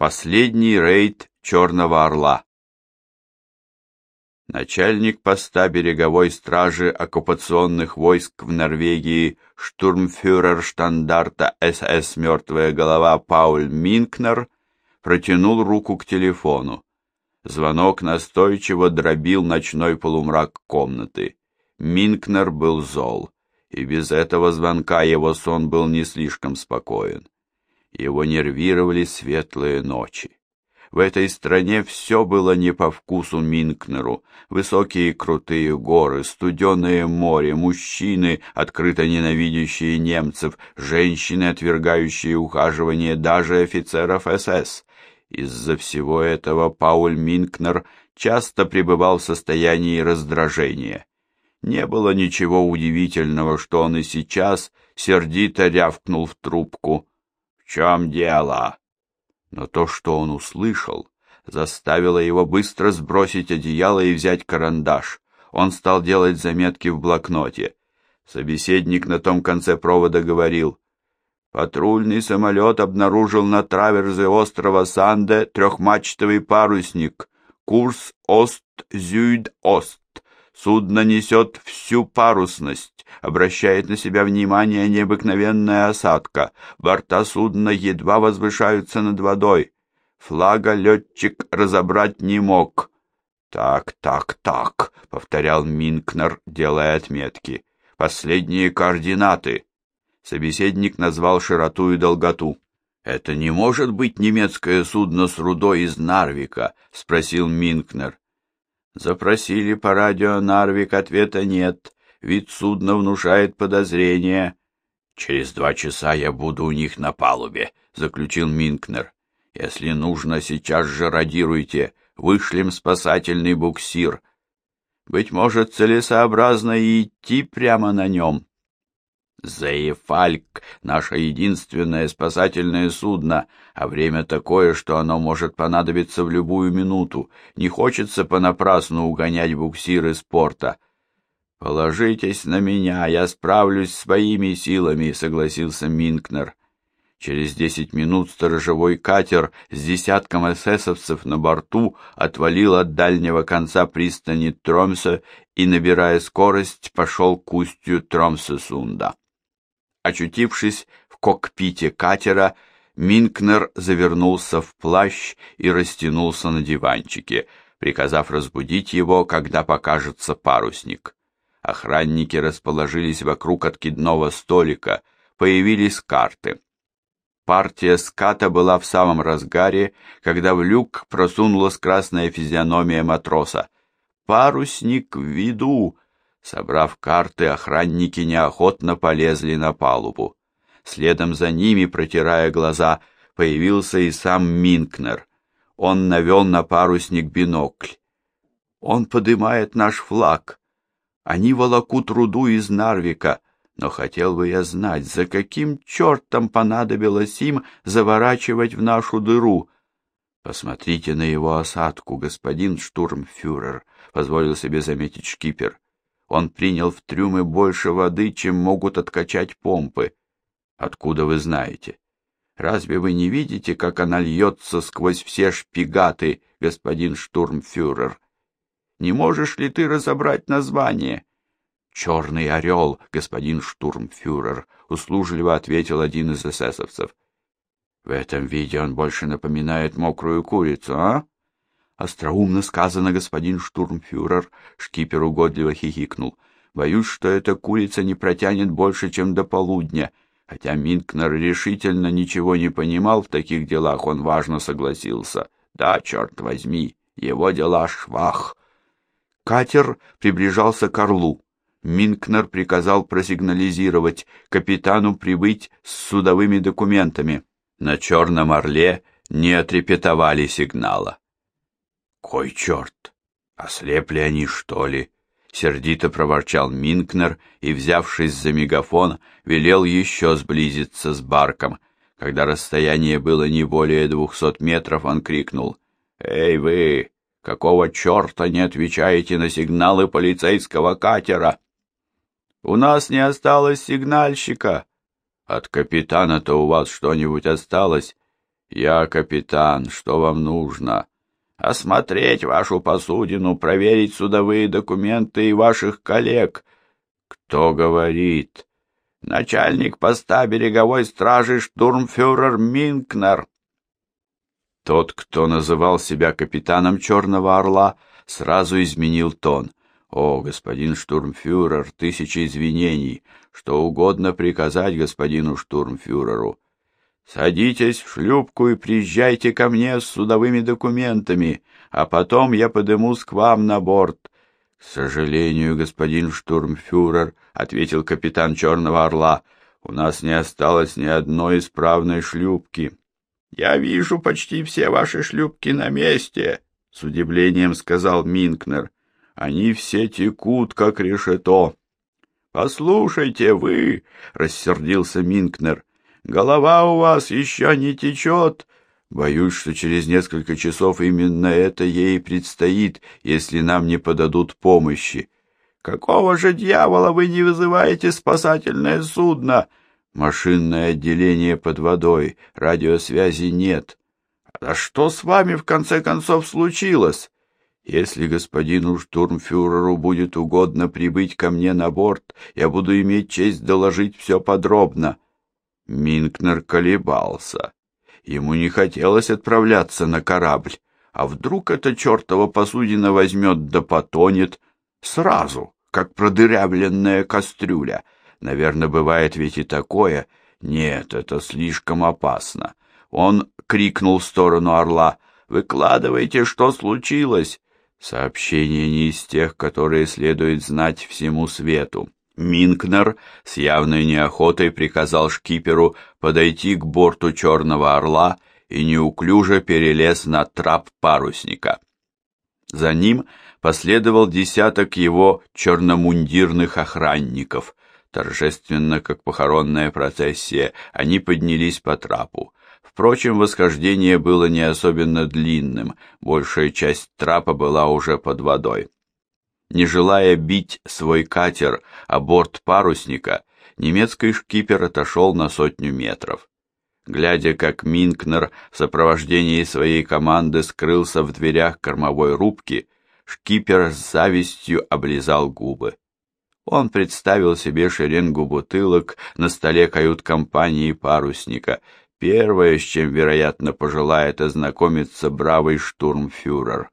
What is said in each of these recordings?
Последний рейд Черного Орла. Начальник поста береговой стражи оккупационных войск в Норвегии, штурмфюрер штандарта СС «Мертвая голова» Пауль Минкнер протянул руку к телефону. Звонок настойчиво дробил ночной полумрак комнаты. Минкнер был зол, и без этого звонка его сон был не слишком спокоен. Его нервировали светлые ночи. В этой стране все было не по вкусу Минкнеру. Высокие крутые горы, студеное море, мужчины, открыто ненавидящие немцев, женщины, отвергающие ухаживание даже офицеров СС. Из-за всего этого Пауль Минкнер часто пребывал в состоянии раздражения. Не было ничего удивительного, что он и сейчас сердито рявкнул в трубку чем дело?» Но то, что он услышал, заставило его быстро сбросить одеяло и взять карандаш. Он стал делать заметки в блокноте. Собеседник на том конце провода говорил, «Патрульный самолет обнаружил на траверзе острова Санде трехмачтовый парусник. Курс Ост-Зюд-Ост. Судно несет всю парусность, обращает на себя внимание необыкновенная осадка. Борта судна едва возвышаются над водой. Флага летчик разобрать не мог. «Так, так, так», — повторял Минкнер, делая отметки. «Последние координаты». Собеседник назвал широту и долготу. «Это не может быть немецкое судно с рудой из Нарвика?» — спросил Минкнер. Запросили по радио Нарвик, ответа нет. Вид судна внушает подозрения. «Через два часа я буду у них на палубе», — заключил Минкнер. «Если нужно, сейчас же радируйте. Вышлем спасательный буксир. Быть может, целесообразно и идти прямо на нем». Зеефальк — наше единственное спасательное судно, а время такое, что оно может понадобиться в любую минуту. Не хочется понапрасну угонять буксир из порта. «Положитесь на меня, я справлюсь своими силами», — согласился Минкнер. Через десять минут сторожевой катер с десятком эсэсовцев на борту отвалил от дальнего конца пристани Тромса и, набирая скорость, пошел к устью Тромсесунда. Очутившись в кокпите катера, Минкнер завернулся в плащ и растянулся на диванчике, приказав разбудить его, когда покажется парусник. Охранники расположились вокруг откидного столика, появились карты. Партия ската была в самом разгаре, когда в люк просунулась красная физиономия матроса. «Парусник в виду!» Собрав карты, охранники неохотно полезли на палубу. Следом за ними, протирая глаза, появился и сам Минкнер. Он навел на парусник бинокль. «Он подымает наш флаг. Они волокут руду из Нарвика, но хотел бы я знать, за каким чертом понадобилось им заворачивать в нашу дыру?» «Посмотрите на его осадку, господин штурмфюрер», — позволил себе заметить шкипер. Он принял в трюмы больше воды, чем могут откачать помпы. Откуда вы знаете? Разве вы не видите, как она льется сквозь все шпигаты, господин штурмфюрер? Не можешь ли ты разобрать название? «Черный орел, господин штурмфюрер», — услужливо ответил один из эсэсовцев. «В этом виде он больше напоминает мокрую курицу, а?» Остроумно сказано, господин штурмфюрер, шкипер угодливо хихикнул. Боюсь, что эта курица не протянет больше, чем до полудня. Хотя Минкнер решительно ничего не понимал в таких делах, он важно согласился. Да, черт возьми, его дела швах. Катер приближался к Орлу. Минкнер приказал просигнализировать капитану прибыть с судовыми документами. На Черном Орле не отрепетовали сигнала. «Кой черт! Ослепли они, что ли?» Сердито проворчал Минкнер и, взявшись за мегафон, велел еще сблизиться с Барком. Когда расстояние было не более двухсот метров, он крикнул. «Эй вы! Какого черта не отвечаете на сигналы полицейского катера?» «У нас не осталось сигнальщика!» «От капитана-то у вас что-нибудь осталось?» «Я капитан, что вам нужно?» «Осмотреть вашу посудину, проверить судовые документы и ваших коллег». «Кто говорит?» «Начальник поста береговой стражи штурмфюрер Минкнер». Тот, кто называл себя капитаном Черного Орла, сразу изменил тон. «О, господин штурмфюрер, тысячи извинений, что угодно приказать господину штурмфюреру. Садитесь в шлюпку и приезжайте ко мне с судовыми документами, а потом я подымусь к вам на борт. К сожалению, господин штурмфюрер, ответил капитан Черного Орла, у нас не осталось ни одной исправной шлюпки. Я вижу почти все ваши шлюпки на месте, с удивлением сказал Минкнер. Они все текут, как решето. Послушайте вы, рассердился Минкнер, Голова у вас еще не течет. Боюсь, что через несколько часов именно это ей предстоит, если нам не подадут помощи. Какого же дьявола вы не вызываете спасательное судно? Машинное отделение под водой, радиосвязи нет. А что с вами в конце концов случилось? Если господину штурмфюреру будет угодно прибыть ко мне на борт, я буду иметь честь доложить все подробно. Минкнер колебался. Ему не хотелось отправляться на корабль. А вдруг эта чертова посудина возьмет да потонет сразу, как продырявленная кастрюля? Наверное, бывает ведь и такое. Нет, это слишком опасно. Он крикнул в сторону орла. «Выкладывайте, что случилось!» Сообщение не из тех, которые следует знать всему свету. Минкнер с явной неохотой приказал шкиперу подойти к борту «Черного орла» и неуклюже перелез на трап парусника. За ним последовал десяток его черномундирных охранников. Торжественно, как похоронная процессия, они поднялись по трапу. Впрочем, восхождение было не особенно длинным, большая часть трапа была уже под водой. Не желая бить свой катер о борт парусника, немецкий шкипер отошел на сотню метров. Глядя, как Минкнер в сопровождении своей команды скрылся в дверях кормовой рубки, шкипер с завистью облизал губы. Он представил себе шеренгу бутылок на столе кают-компании парусника, первое, с чем, вероятно, пожелает ознакомиться бравый штурмфюрер.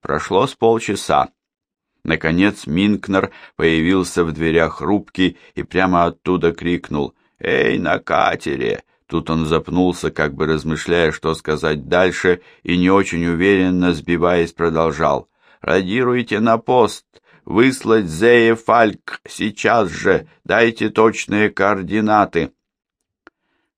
Прошло с полчаса, Наконец Минкнер появился в дверях рубки и прямо оттуда крикнул «Эй, на катере!» Тут он запнулся, как бы размышляя, что сказать дальше, и не очень уверенно, сбиваясь, продолжал. «Радируйте на пост! Выслать Зее Фальк сейчас же! Дайте точные координаты!»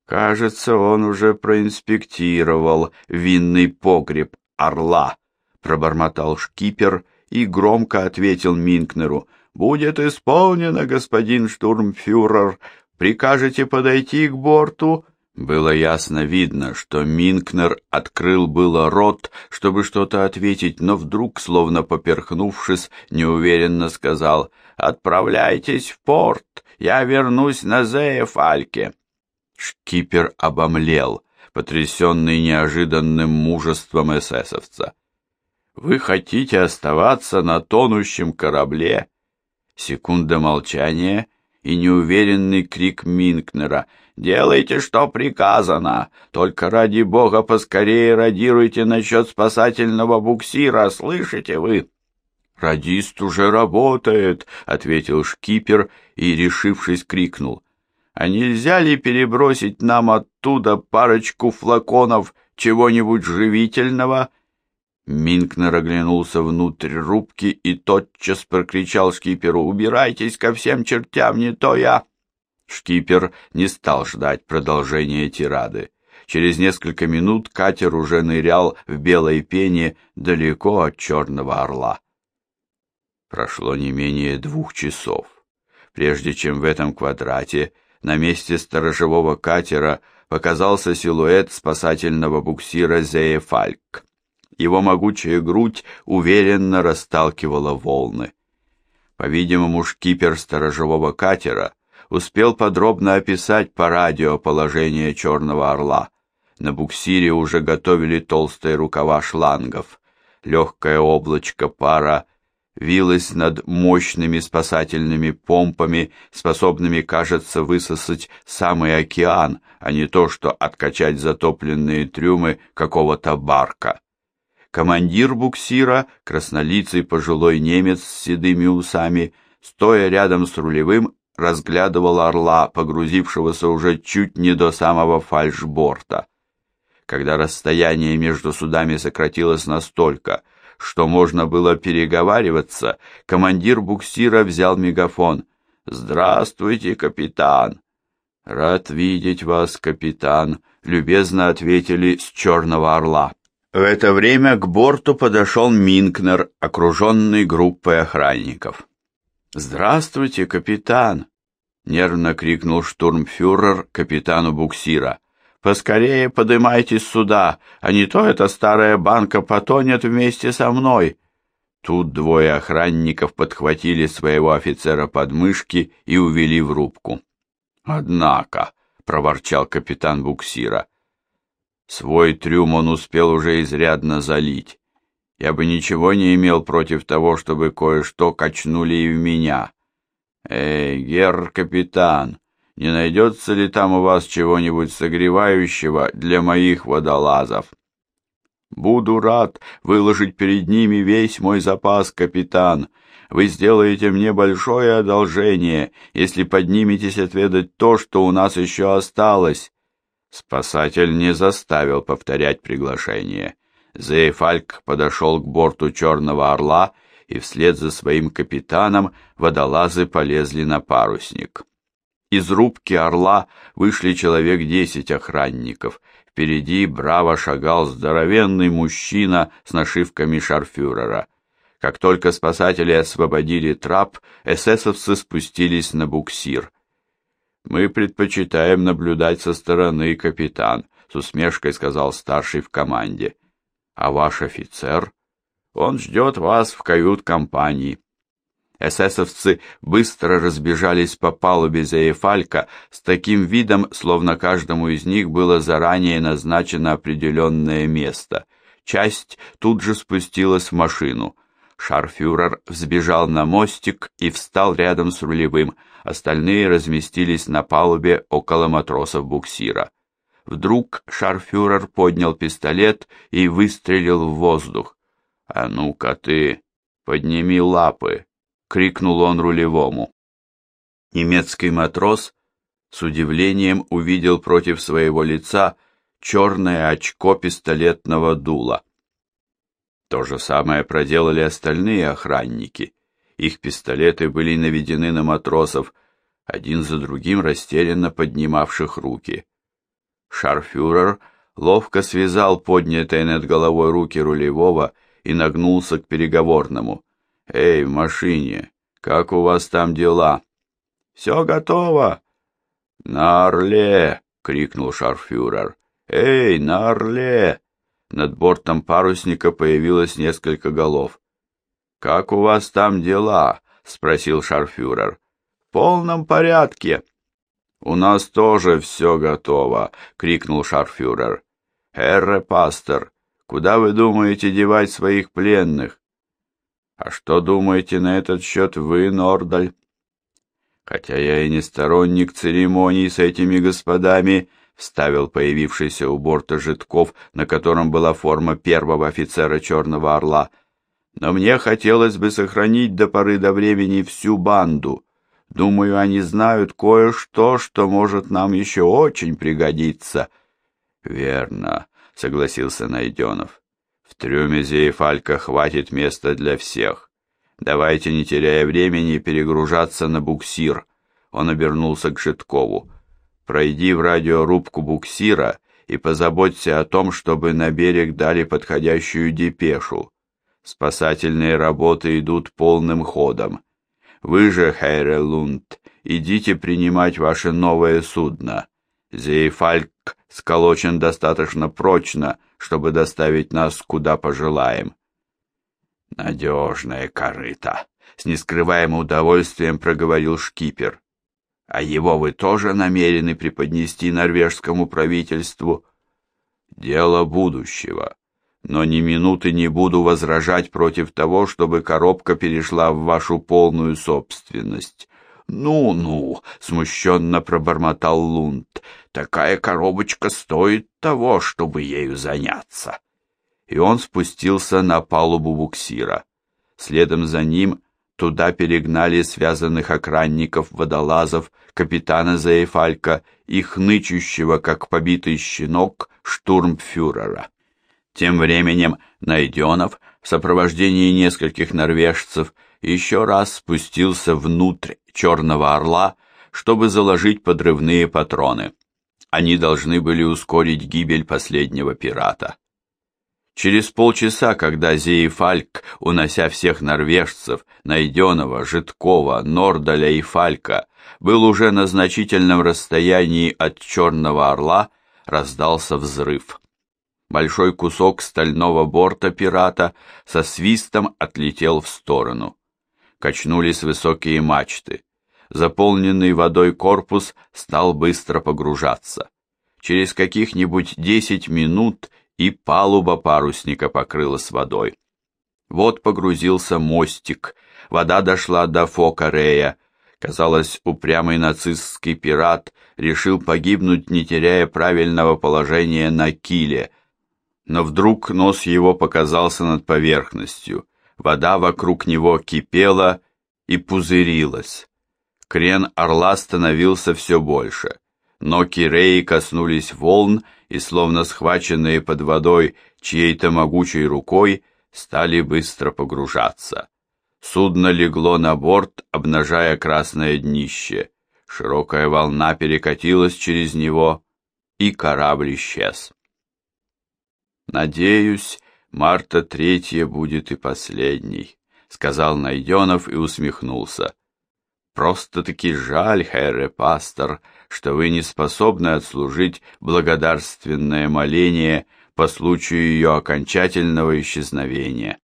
Кажется, он уже проинспектировал винный погреб орла, пробормотал шкипер и громко ответил Минкнеру, «Будет исполнено, господин штурмфюрер. Прикажете подойти к борту?» Было ясно видно, что Минкнер открыл было рот, чтобы что-то ответить, но вдруг, словно поперхнувшись, неуверенно сказал «Отправляйтесь в порт, я вернусь на Зеефальке». Шкипер обомлел, потрясенный неожиданным мужеством эсэсовца. Вы хотите оставаться на тонущем корабле? Секунда молчания и неуверенный крик Минкнера. «Делайте, что приказано! Только ради бога поскорее радируйте насчет спасательного буксира, слышите вы?» «Радист уже работает», — ответил шкипер и, решившись, крикнул. «А нельзя ли перебросить нам оттуда парочку флаконов чего-нибудь живительного?» Минкнер оглянулся внутрь рубки и тотчас прокричал шкиперу «Убирайтесь ко всем чертям, не то я!» Шкипер не стал ждать продолжения тирады. Через несколько минут катер уже нырял в белой пене далеко от Черного Орла. Прошло не менее двух часов, прежде чем в этом квадрате на месте сторожевого катера показался силуэт спасательного буксира «Зеефальк». Его могучая грудь уверенно расталкивала волны. По-видимому, шкипер сторожевого катера успел подробно описать по радио положение Черного Орла. На буксире уже готовили толстые рукава шлангов. Легкое облачко пара вилось над мощными спасательными помпами, способными, кажется, высосать самый океан, а не то, что откачать затопленные трюмы какого-то барка. Командир буксира, краснолицый пожилой немец с седыми усами, стоя рядом с рулевым, разглядывал орла, погрузившегося уже чуть не до самого фальшборта. Когда расстояние между судами сократилось настолько, что можно было переговариваться, командир буксира взял мегафон. «Здравствуйте, капитан!» «Рад видеть вас, капитан», — любезно ответили с «Черного орла». В это время к борту подошел Минкнер, окруженный группой охранников. «Здравствуйте, капитан!» — нервно крикнул штурмфюрер капитану буксира. «Поскорее подымайтесь сюда, а не то эта старая банка потонет вместе со мной!» Тут двое охранников подхватили своего офицера под мышки и увели в рубку. «Однако», — проворчал капитан буксира, — «свой трюм он успел уже изрядно залить. Я бы ничего не имел против того, чтобы кое-что качнули и в меня. Эй, гер-капитан, не найдется ли там у вас чего-нибудь согревающего для моих водолазов? Буду рад выложить перед ними весь мой запас, капитан. Вы сделаете мне большое одолжение, если подниметесь отведать то, что у нас еще осталось. Спасатель не заставил повторять приглашение. Зейфальк подошел к борту «Черного орла», и вслед за своим капитаном водолазы полезли на парусник. Из рубки «Орла» вышли человек десять охранников. Впереди браво шагал здоровенный мужчина с нашивками шарфюрера. Как только спасатели освободили трап, эсэсовцы спустились на буксир. «Мы предпочитаем наблюдать со стороны, капитан», — с усмешкой сказал старший в команде. А ваш офицер? Он ждет вас в кают-компании. Эсэсовцы быстро разбежались по палубе Зеефалька с таким видом, словно каждому из них было заранее назначено определенное место. Часть тут же спустилась в машину. Шарфюрер взбежал на мостик и встал рядом с рулевым, остальные разместились на палубе около матросов буксира. Вдруг шарфюрер поднял пистолет и выстрелил в воздух. «А ну-ка ты, подними лапы!» — крикнул он рулевому. Немецкий матрос с удивлением увидел против своего лица черное очко пистолетного дула. То же самое проделали остальные охранники. Их пистолеты были наведены на матросов, один за другим растерянно поднимавших руки. Шарфюрер ловко связал поднятые над головой руки рулевого и нагнулся к переговорному. «Эй, в машине, как у вас там дела?» «Все готово!» «На Орле!» — крикнул шарфюрер. «Эй, на Орле!» Над бортом парусника появилось несколько голов. «Как у вас там дела?» — спросил шарфюрер. «В полном порядке!» «У нас тоже все готово!» — крикнул шарфюрер. «Herre пастор, куда вы думаете девать своих пленных?» «А что думаете на этот счет вы, Нордаль?» «Хотя я и не сторонник церемоний с этими господами», — вставил появившийся у борта Житков, на котором была форма первого офицера Черного Орла. «Но мне хотелось бы сохранить до поры до времени всю банду. Думаю, они знают кое-что, что может нам еще очень пригодиться. Верно, согласился Найденов. В трюме Зеефалька хватит места для всех. Давайте, не теряя времени, перегружаться на буксир. Он обернулся к Житкову. Пройди в радиорубку буксира и позаботься о том, чтобы на берег дали подходящую депешу. Спасательные работы идут полным ходом. Вы же, Хейре Лунд, идите принимать ваше новое судно. Зейфальк сколочен достаточно прочно, чтобы доставить нас куда пожелаем. Надежная корыта, с нескрываемым удовольствием проговорил шкипер. А его вы тоже намерены преподнести норвежскому правительству? Дело будущего. Но ни минуты не буду возражать против того, чтобы коробка перешла в вашу полную собственность. «Ну-ну», — смущенно пробормотал Лунд, — «такая коробочка стоит того, чтобы ею заняться». И он спустился на палубу буксира. Следом за ним туда перегнали связанных охранников-водолазов, капитана Заефалька и хнычущего, как побитый щенок, штурмфюрера. Тем временем Найденов в сопровождении нескольких норвежцев еще раз спустился внутрь Черного Орла, чтобы заложить подрывные патроны. Они должны были ускорить гибель последнего пирата. Через полчаса, когда Зеефальк, унося всех норвежцев, Найденова, Житкова, Нордаля и Фалька, был уже на значительном расстоянии от Черного Орла, раздался взрыв. Большой кусок стального борта пирата со свистом отлетел в сторону. Качнулись высокие мачты. Заполненный водой корпус стал быстро погружаться. Через каких-нибудь десять минут и палуба парусника покрылась водой. Вот погрузился мостик, вода дошла до Фокарея. Казалось, упрямый нацистский пират решил погибнуть, не теряя правильного положения на киле. Но вдруг нос его показался над поверхностью. Вода вокруг него кипела и пузырилась. Крен орла становился все больше. но Киреи коснулись волн и, словно схваченные под водой чьей-то могучей рукой, стали быстро погружаться. Судно легло на борт, обнажая красное днище. Широкая волна перекатилась через него, и корабль исчез. «Надеюсь, марта третья будет и последней», — сказал Найденов и усмехнулся. «Просто-таки жаль, Хэрре Пастор, что вы не способны отслужить благодарственное моление по случаю ее окончательного исчезновения.